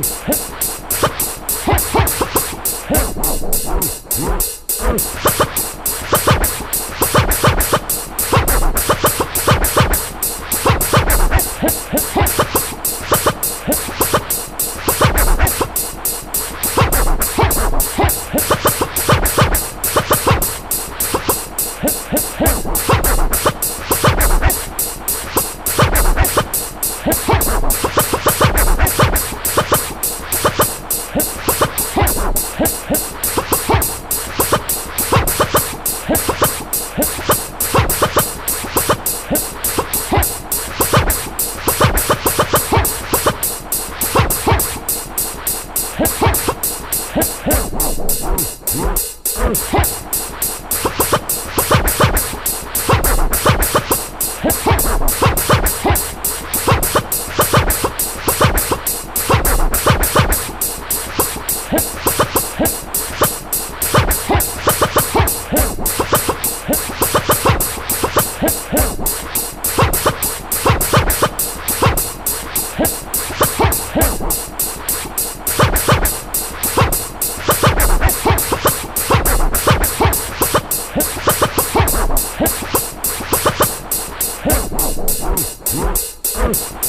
Huh? What? Thank you.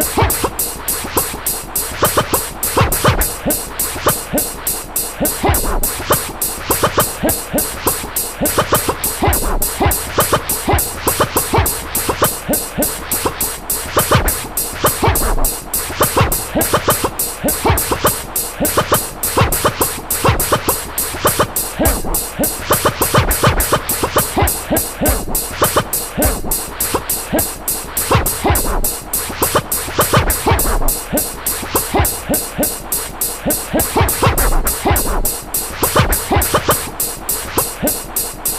Ha!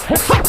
Ha!